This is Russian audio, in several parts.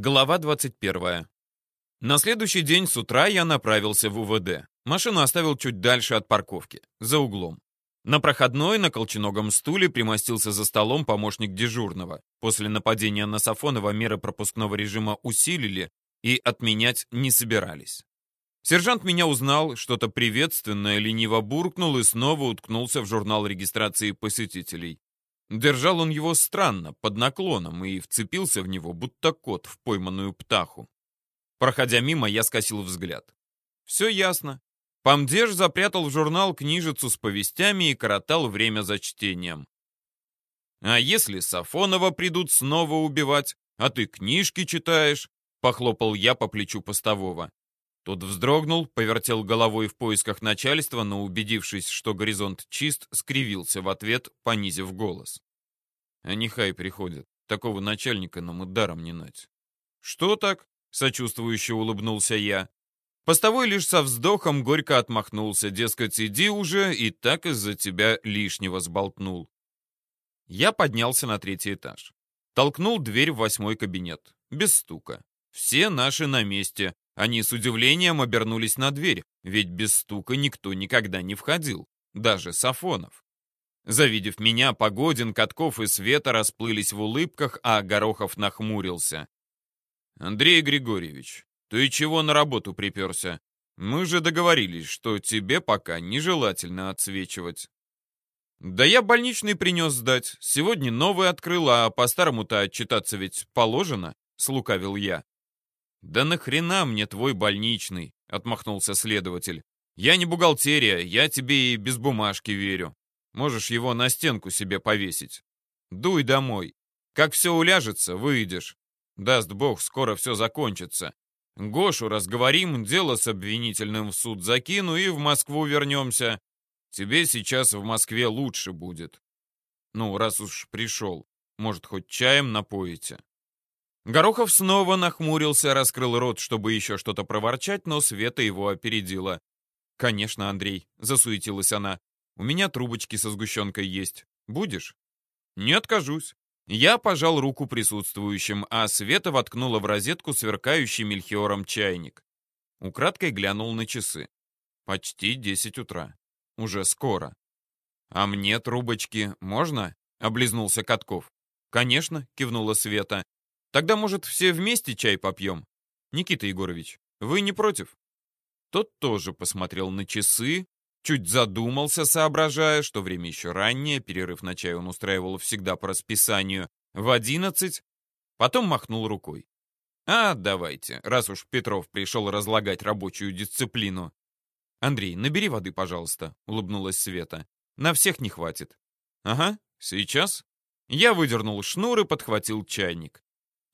Глава 21. На следующий день с утра я направился в УВД. Машину оставил чуть дальше от парковки, за углом. На проходной на колченогом стуле примостился за столом помощник дежурного. После нападения на Сафонова меры пропускного режима усилили и отменять не собирались. Сержант меня узнал, что-то приветственное лениво буркнул и снова уткнулся в журнал регистрации посетителей. Держал он его странно, под наклоном, и вцепился в него, будто кот в пойманную птаху. Проходя мимо, я скосил взгляд. Все ясно. Помдеж запрятал в журнал книжицу с повестями и коротал время за чтением. «А если Сафонова придут снова убивать, а ты книжки читаешь?» — похлопал я по плечу постового. Тот вздрогнул, повертел головой в поисках начальства, но, убедившись, что горизонт чист, скривился в ответ, понизив голос. «А нехай приходят. Такого начальника нам и даром не нать». «Что так?» — сочувствующе улыбнулся я. Постовой лишь со вздохом горько отмахнулся, дескать, иди уже, и так из-за тебя лишнего сболтнул. Я поднялся на третий этаж. Толкнул дверь в восьмой кабинет. Без стука. Все наши на месте. Они с удивлением обернулись на дверь, ведь без стука никто никогда не входил. Даже Сафонов. Завидев меня, Погодин, Катков и Света расплылись в улыбках, а Горохов нахмурился. «Андрей Григорьевич, ты чего на работу приперся? Мы же договорились, что тебе пока нежелательно отсвечивать». «Да я больничный принес сдать. Сегодня новый открыл, а по-старому-то отчитаться ведь положено», — слукавил я. «Да нахрена мне твой больничный?» — отмахнулся следователь. «Я не бухгалтерия, я тебе и без бумажки верю. Можешь его на стенку себе повесить. Дуй домой. Как все уляжется, выйдешь. Даст бог, скоро все закончится. Гошу разговорим, дело с обвинительным в суд закину и в Москву вернемся. Тебе сейчас в Москве лучше будет. Ну, раз уж пришел, может, хоть чаем напоите?» Горохов снова нахмурился, раскрыл рот, чтобы еще что-то проворчать, но Света его опередила. «Конечно, Андрей», — засуетилась она. «У меня трубочки со сгущенкой есть. Будешь?» «Не откажусь». Я пожал руку присутствующим, а Света воткнула в розетку сверкающий мельхиором чайник. Украдкой глянул на часы. Почти десять утра. Уже скоро. «А мне трубочки можно?» — облизнулся Катков. «Конечно», — кивнула Света. «Тогда, может, все вместе чай попьем? Никита Егорович, вы не против?» Тот тоже посмотрел на часы, Чуть задумался, соображая, что время еще раннее, перерыв на чай он устраивал всегда по расписанию, в одиннадцать, потом махнул рукой. «А, давайте, раз уж Петров пришел разлагать рабочую дисциплину». «Андрей, набери воды, пожалуйста», — улыбнулась Света. «На всех не хватит». «Ага, сейчас». Я выдернул шнур и подхватил чайник.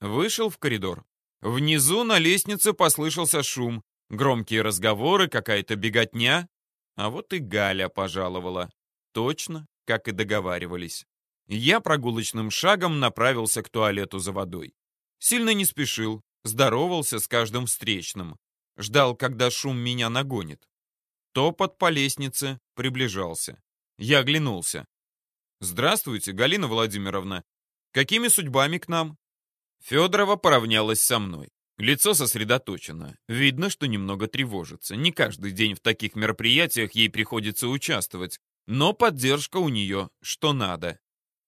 Вышел в коридор. Внизу на лестнице послышался шум, громкие разговоры, какая-то беготня. А вот и Галя пожаловала. Точно, как и договаривались. Я прогулочным шагом направился к туалету за водой. Сильно не спешил, здоровался с каждым встречным. Ждал, когда шум меня нагонит. Топот по лестнице приближался. Я оглянулся. «Здравствуйте, Галина Владимировна. Какими судьбами к нам?» Федорова поравнялась со мной. Лицо сосредоточено. Видно, что немного тревожится. Не каждый день в таких мероприятиях ей приходится участвовать, но поддержка у нее что надо.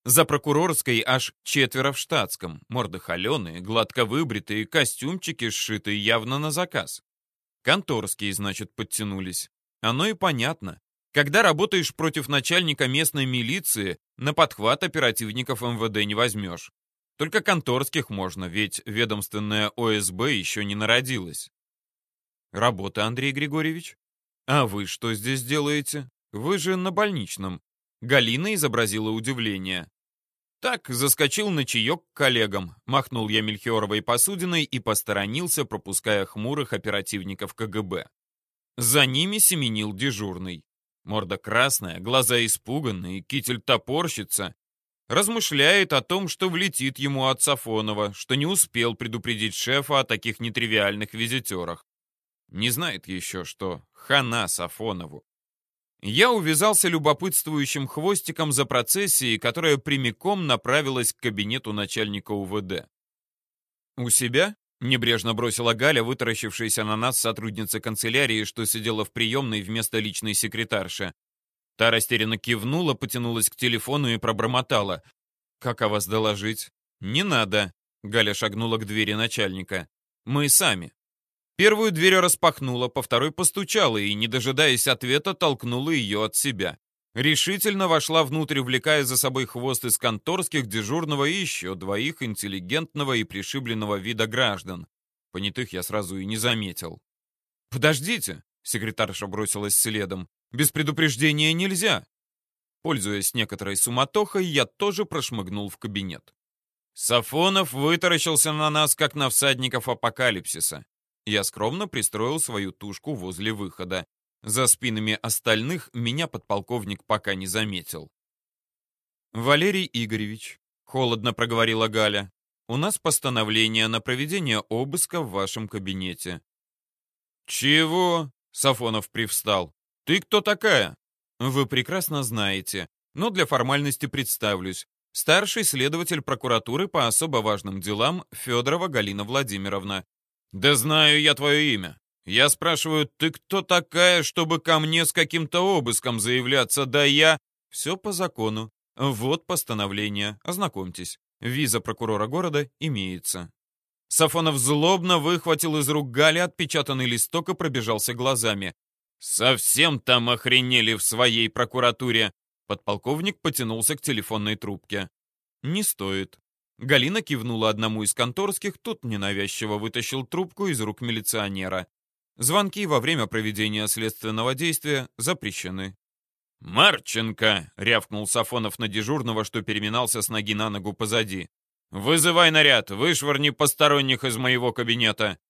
За прокурорской аж четверо в штатском, морды холеные, гладко выбритые, костюмчики сшитые явно на заказ. Конторские, значит, подтянулись. Оно и понятно. Когда работаешь против начальника местной милиции, на подхват оперативников МВД не возьмешь. Только конторских можно, ведь ведомственная ОСБ еще не народилась. Работа, Андрей Григорьевич? А вы что здесь делаете? Вы же на больничном. Галина изобразила удивление. Так, заскочил на чаек к коллегам, махнул я Мельхиоровой посудиной и посторонился, пропуская хмурых оперативников КГБ. За ними семенил дежурный. Морда красная, глаза испуганные, китель топорщится, Размышляет о том, что влетит ему от Сафонова, что не успел предупредить шефа о таких нетривиальных визитерах. Не знает еще, что хана Сафонову. Я увязался любопытствующим хвостиком за процессией, которая прямиком направилась к кабинету начальника УВД. «У себя?» Небрежно бросила Галя, вытаращившаяся на нас сотрудница канцелярии, что сидела в приемной вместо личной секретарши. Та растерянно кивнула, потянулась к телефону и пробормотала. «Как о вас доложить?» «Не надо», — Галя шагнула к двери начальника. «Мы сами». Первую дверь распахнула, по второй постучала и, не дожидаясь ответа, толкнула ее от себя. Решительно вошла внутрь, увлекая за собой хвост из конторских, дежурного и еще двоих интеллигентного и пришибленного вида граждан. Понятых я сразу и не заметил. «Подождите!» — секретарша бросилась следом. «Без предупреждения нельзя!» Пользуясь некоторой суматохой, я тоже прошмыгнул в кабинет. Сафонов вытаращился на нас, как на всадников апокалипсиса. Я скромно пристроил свою тушку возле выхода. За спинами остальных меня подполковник пока не заметил. «Валерий Игоревич», — холодно проговорила Галя, «у нас постановление на проведение обыска в вашем кабинете». «Чего?» — Сафонов привстал. «Ты кто такая?» «Вы прекрасно знаете, но для формальности представлюсь. Старший следователь прокуратуры по особо важным делам Федорова Галина Владимировна. «Да знаю я твое имя. Я спрашиваю, ты кто такая, чтобы ко мне с каким-то обыском заявляться? Да я...» «Все по закону. Вот постановление. Ознакомьтесь. Виза прокурора города имеется». Сафонов злобно выхватил из рук Гали отпечатанный листок и пробежался глазами. «Совсем там охренели в своей прокуратуре!» Подполковник потянулся к телефонной трубке. «Не стоит. Галина кивнула одному из конторских, тот ненавязчиво вытащил трубку из рук милиционера. Звонки во время проведения следственного действия запрещены. «Марченко!» — рявкнул Сафонов на дежурного, что переминался с ноги на ногу позади. «Вызывай наряд! Вышвырни посторонних из моего кабинета!»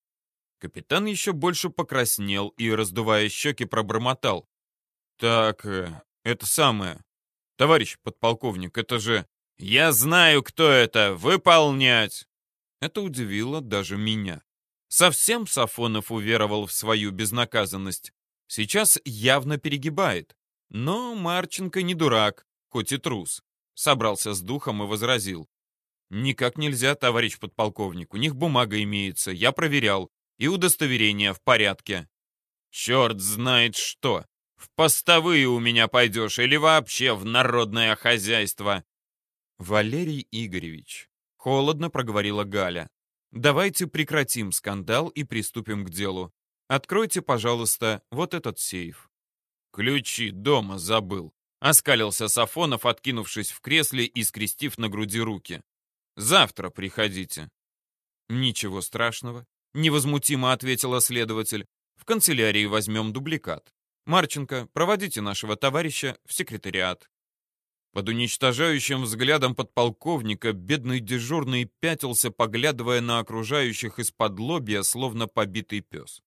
Капитан еще больше покраснел и, раздувая щеки, пробормотал. «Так, э, это самое. Товарищ подполковник, это же...» «Я знаю, кто это! Выполнять!» Это удивило даже меня. Совсем Сафонов уверовал в свою безнаказанность. Сейчас явно перегибает. Но Марченко не дурак, хоть и трус. Собрался с духом и возразил. «Никак нельзя, товарищ подполковник. У них бумага имеется, я проверял. И удостоверение в порядке». «Черт знает что! В постовые у меня пойдешь или вообще в народное хозяйство!» «Валерий Игоревич», — холодно проговорила Галя, «давайте прекратим скандал и приступим к делу. Откройте, пожалуйста, вот этот сейф». «Ключи дома забыл», — оскалился Сафонов, откинувшись в кресле и скрестив на груди руки. «Завтра приходите». «Ничего страшного», — невозмутимо ответила следователь. «В канцелярии возьмем дубликат. Марченко, проводите нашего товарища в секретариат». Под уничтожающим взглядом подполковника бедный дежурный пятился, поглядывая на окружающих из-под лобья, словно побитый пес.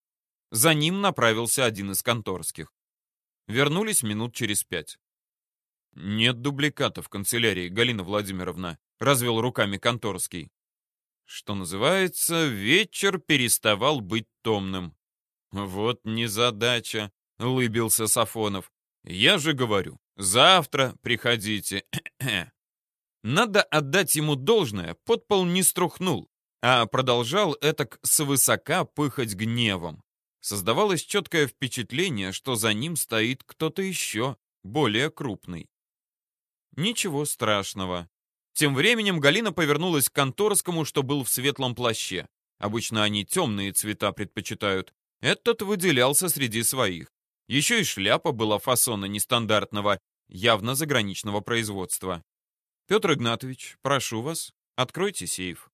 За ним направился один из конторских. Вернулись минут через пять. «Нет дубликата в канцелярии, Галина Владимировна», — развел руками конторский. Что называется, вечер переставал быть томным. «Вот незадача», — улыбился Сафонов. «Я же говорю, Завтра приходите. Надо отдать ему должное, подпол не струхнул, а продолжал этак свысока пыхать гневом. Создавалось четкое впечатление, что за ним стоит кто-то еще, более крупный. Ничего страшного. Тем временем Галина повернулась к конторскому, что был в светлом плаще. Обычно они темные цвета предпочитают. Этот выделялся среди своих. Еще и шляпа была фасона нестандартного, явно заграничного производства. «Петр Игнатович, прошу вас, откройте сейф».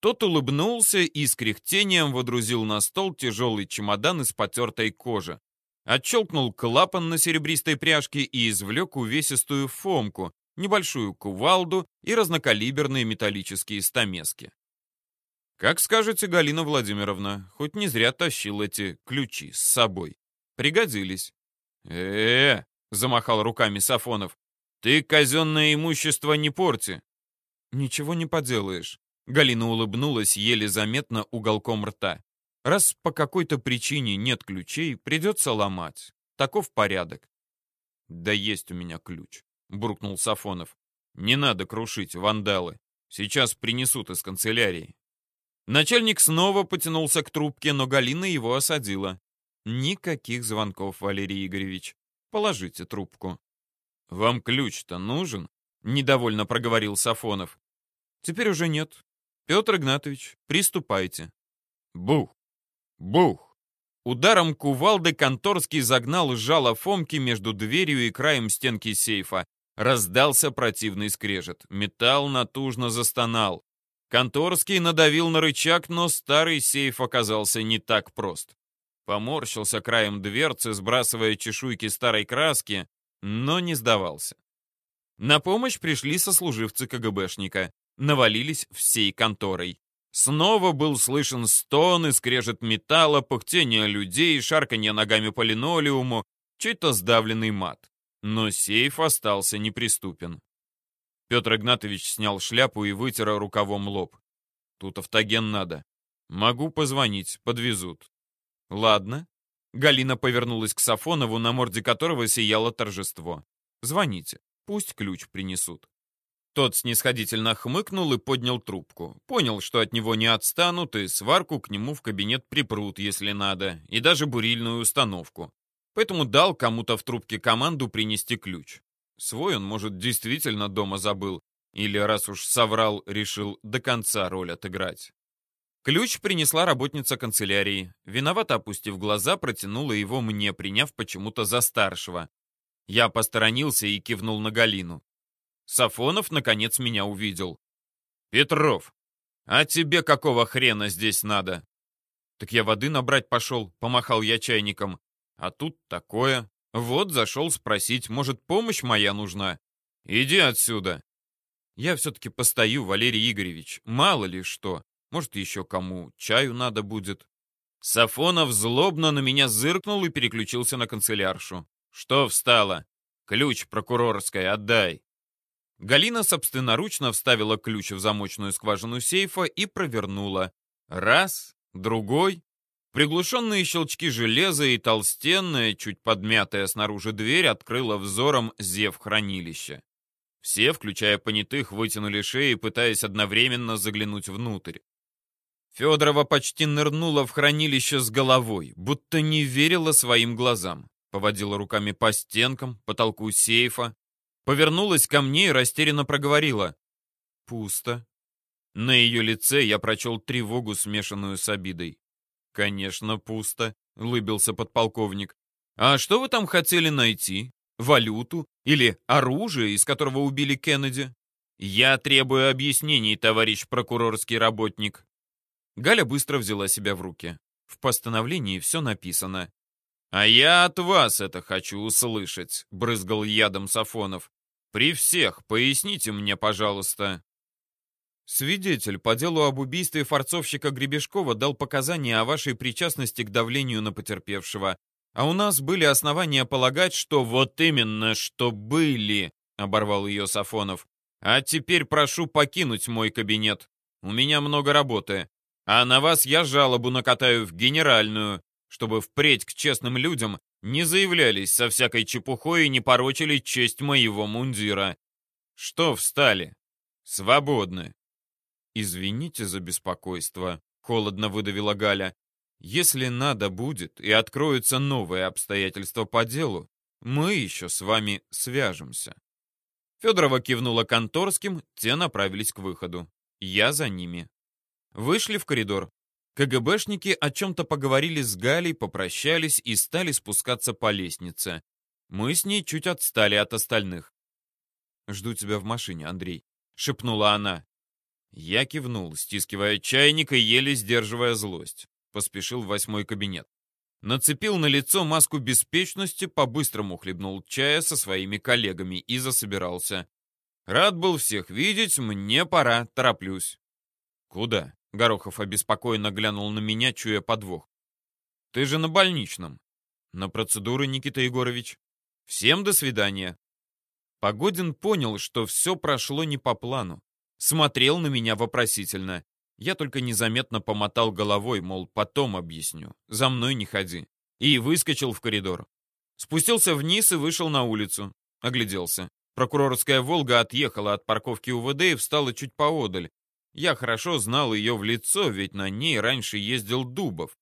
Тот улыбнулся и с кряхтением водрузил на стол тяжелый чемодан из потертой кожи. Отщелкнул клапан на серебристой пряжке и извлек увесистую фомку, небольшую кувалду и разнокалиберные металлические стамески. «Как скажете, Галина Владимировна, хоть не зря тащил эти ключи с собой. Пригодились». «Э-э-э!» — замахал руками Сафонов. «Ты казенное имущество не порти!» «Ничего не поделаешь», — Галина улыбнулась еле заметно уголком рта. «Раз по какой-то причине нет ключей, придется ломать. Таков порядок». «Да есть у меня ключ», — буркнул Сафонов. «Не надо крушить, вандалы. Сейчас принесут из канцелярии». Начальник снова потянулся к трубке, но Галина его осадила. «Никаких звонков, Валерий Игоревич. Положите трубку». «Вам ключ-то нужен?» — недовольно проговорил Сафонов. «Теперь уже нет. Петр Игнатович, приступайте». Бух! Бух! Ударом кувалды Конторский загнал жало Фомки между дверью и краем стенки сейфа. Раздался противный скрежет. Металл натужно застонал. Конторский надавил на рычаг, но старый сейф оказался не так прост. Поморщился краем дверцы, сбрасывая чешуйки старой краски, но не сдавался. На помощь пришли сослуживцы КГБшника, навалились всей конторой. Снова был слышен стон и скрежет металла, пыхтение людей, шарканье ногами по линолеуму, чей-то сдавленный мат. Но сейф остался неприступен. Петр Игнатович снял шляпу и вытер рукавом лоб. Тут автоген надо. Могу позвонить, подвезут. Ладно. Галина повернулась к Сафонову, на морде которого сияло торжество. Звоните, пусть ключ принесут. Тот снисходительно хмыкнул и поднял трубку. Понял, что от него не отстанут, и сварку к нему в кабинет припрут, если надо, и даже бурильную установку. Поэтому дал кому-то в трубке команду принести ключ. Свой он, может, действительно дома забыл, или, раз уж соврал, решил до конца роль отыграть. Ключ принесла работница канцелярии. Виновато опустив глаза, протянула его мне, приняв почему-то за старшего. Я посторонился и кивнул на Галину. Сафонов, наконец, меня увидел. «Петров, а тебе какого хрена здесь надо?» «Так я воды набрать пошел», — помахал я чайником. «А тут такое. Вот зашел спросить, может, помощь моя нужна? Иди отсюда». «Я все-таки постою, Валерий Игоревич. Мало ли что. Может, еще кому чаю надо будет». Сафонов злобно на меня зыркнул и переключился на канцеляршу. «Что встала? Ключ прокурорской отдай». Галина собственноручно вставила ключ в замочную скважину сейфа и провернула. Раз, другой. Приглушенные щелчки железа и толстенная, чуть подмятая снаружи дверь открыла взором зев хранилища. Все, включая понятых, вытянули шеи, пытаясь одновременно заглянуть внутрь. Федорова почти нырнула в хранилище с головой, будто не верила своим глазам. Поводила руками по стенкам, потолку сейфа, повернулась ко мне и растерянно проговорила. «Пусто». На ее лице я прочел тревогу, смешанную с обидой. «Конечно, пусто», — улыбился подполковник. «А что вы там хотели найти? Валюту? Или оружие, из которого убили Кеннеди?» «Я требую объяснений, товарищ прокурорский работник». Галя быстро взяла себя в руки. В постановлении все написано. «А я от вас это хочу услышать», — брызгал ядом Сафонов. При всех, поясните мне, пожалуйста. Свидетель по делу об убийстве форцовщика Гребешкова дал показания о вашей причастности к давлению на потерпевшего. А у нас были основания полагать, что вот именно, что были, оборвал ее Сафонов. А теперь прошу покинуть мой кабинет. У меня много работы. А на вас я жалобу накатаю в генеральную, чтобы впредь к честным людям не заявлялись со всякой чепухой и не порочили честь моего мундира. Что встали? Свободны. Извините за беспокойство, холодно выдавила Галя. Если надо будет и откроются новые обстоятельства по делу, мы еще с вами свяжемся. Федорова кивнула конторским, те направились к выходу. Я за ними. Вышли в коридор. КГБшники о чем-то поговорили с Галей, попрощались и стали спускаться по лестнице. Мы с ней чуть отстали от остальных. «Жду тебя в машине, Андрей», — шепнула она. Я кивнул, стискивая чайник и еле сдерживая злость. Поспешил в восьмой кабинет. Нацепил на лицо маску беспечности, по-быстрому хлебнул чая со своими коллегами и засобирался. Рад был всех видеть, мне пора, тороплюсь. Куда? Горохов обеспокоенно глянул на меня, чуя подвох. «Ты же на больничном». «На процедуры, Никита Егорович». «Всем до свидания». Погодин понял, что все прошло не по плану. Смотрел на меня вопросительно. Я только незаметно помотал головой, мол, потом объясню. За мной не ходи. И выскочил в коридор. Спустился вниз и вышел на улицу. Огляделся. Прокурорская «Волга» отъехала от парковки УВД и встала чуть поодаль, Я хорошо знал ее в лицо, ведь на ней раньше ездил Дубов.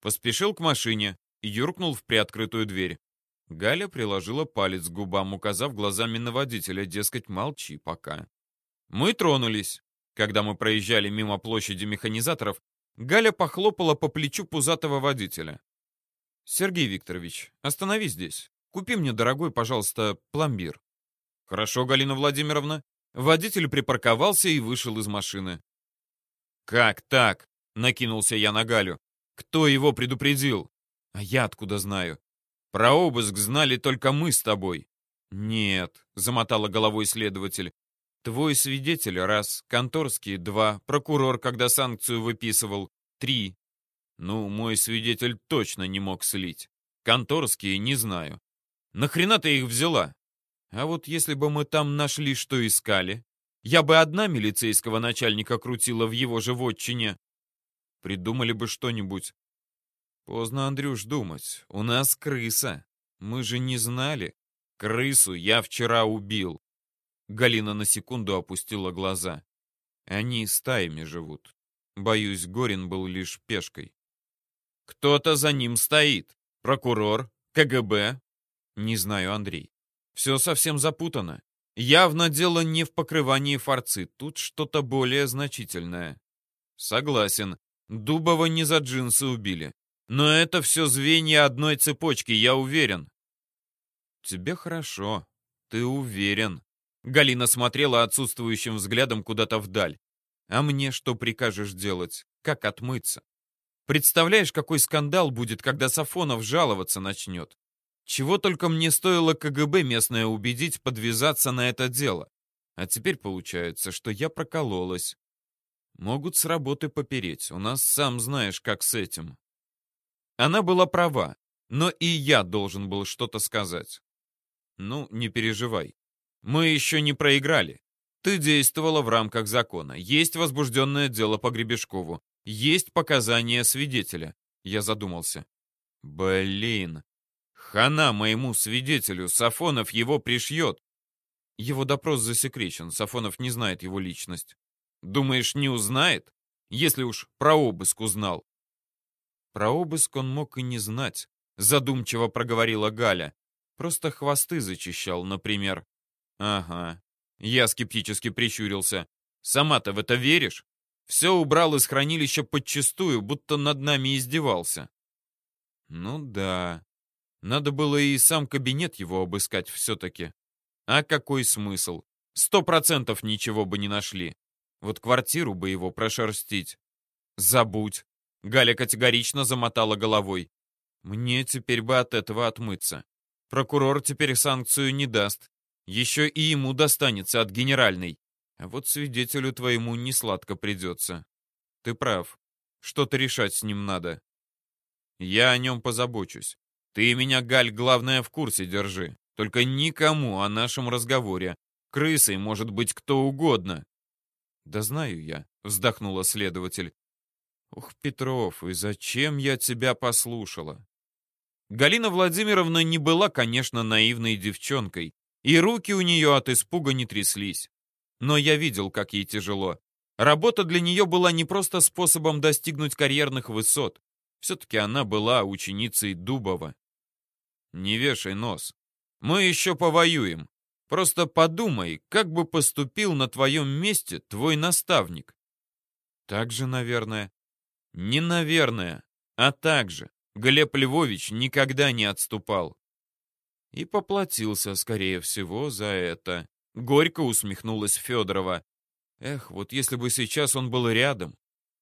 Поспешил к машине и юркнул в приоткрытую дверь. Галя приложила палец к губам, указав глазами на водителя, дескать, молчи пока. Мы тронулись. Когда мы проезжали мимо площади механизаторов, Галя похлопала по плечу пузатого водителя. «Сергей Викторович, останови здесь. Купи мне, дорогой, пожалуйста, пломбир». «Хорошо, Галина Владимировна». Водитель припарковался и вышел из машины. «Как так?» — накинулся я на Галю. «Кто его предупредил?» «А я откуда знаю?» «Про обыск знали только мы с тобой». «Нет», — замотала головой следователь. «Твой свидетель — раз, конторский — два, прокурор, когда санкцию выписывал — три. Ну, мой свидетель точно не мог слить. Конторские — не знаю. Нахрена ты их взяла? А вот если бы мы там нашли, что искали, я бы одна милицейского начальника крутила в его же вотчине. Придумали бы что-нибудь. Поздно, Андрюш, думать. У нас крыса. Мы же не знали. Крысу я вчера убил. Галина на секунду опустила глаза. Они стаями живут. Боюсь, Горин был лишь пешкой. Кто-то за ним стоит. Прокурор, КГБ. Не знаю, Андрей. Все совсем запутано. Явно дело не в покрывании форцы. Тут что-то более значительное. Согласен. Дубова не за джинсы убили. Но это все звенья одной цепочки, я уверен. Тебе хорошо. Ты уверен. Галина смотрела отсутствующим взглядом куда-то вдаль. А мне что прикажешь делать? Как отмыться? Представляешь, какой скандал будет, когда Сафонов жаловаться начнет? Чего только мне стоило КГБ местное убедить подвязаться на это дело. А теперь получается, что я прокололась. Могут с работы попереть. У нас, сам знаешь, как с этим. Она была права, но и я должен был что-то сказать. Ну, не переживай. Мы еще не проиграли. Ты действовала в рамках закона. Есть возбужденное дело по Гребешкову. Есть показания свидетеля. Я задумался. Блин. Хана моему свидетелю. Сафонов его пришьет. Его допрос засекречен. Сафонов не знает его личность. Думаешь, не узнает? Если уж про обыск узнал. Про обыск он мог и не знать. Задумчиво проговорила Галя. Просто хвосты зачищал, например. Ага. Я скептически прищурился. Сама-то в это веришь? Все убрал из хранилища подчистую, будто над нами издевался. Ну да. Надо было и сам кабинет его обыскать все-таки. А какой смысл? Сто процентов ничего бы не нашли. Вот квартиру бы его прошерстить. Забудь. Галя категорично замотала головой. Мне теперь бы от этого отмыться. Прокурор теперь санкцию не даст. Еще и ему достанется от генеральной. А вот свидетелю твоему не сладко придется. Ты прав. Что-то решать с ним надо. Я о нем позабочусь. Ты меня, Галь, главное, в курсе держи. Только никому о нашем разговоре. Крысой может быть кто угодно. Да знаю я, вздохнула следователь. Ух, Петров, и зачем я тебя послушала? Галина Владимировна не была, конечно, наивной девчонкой, и руки у нее от испуга не тряслись. Но я видел, как ей тяжело. Работа для нее была не просто способом достигнуть карьерных высот. Все-таки она была ученицей Дубова. Не вешай нос. Мы еще повоюем. Просто подумай, как бы поступил на твоем месте твой наставник. Так же, наверное. Не наверное, а так же. Глеб Львович никогда не отступал. И поплатился, скорее всего, за это. Горько усмехнулась Федорова. Эх, вот если бы сейчас он был рядом,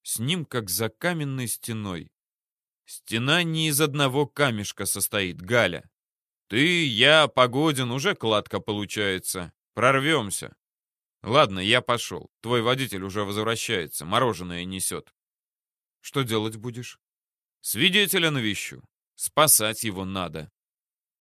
с ним как за каменной стеной. Стена не из одного камешка состоит, Галя. Ты, я, Погодин, уже кладка получается. Прорвемся. Ладно, я пошел. Твой водитель уже возвращается, мороженое несет. Что делать будешь? Свидетеля навещу. Спасать его надо.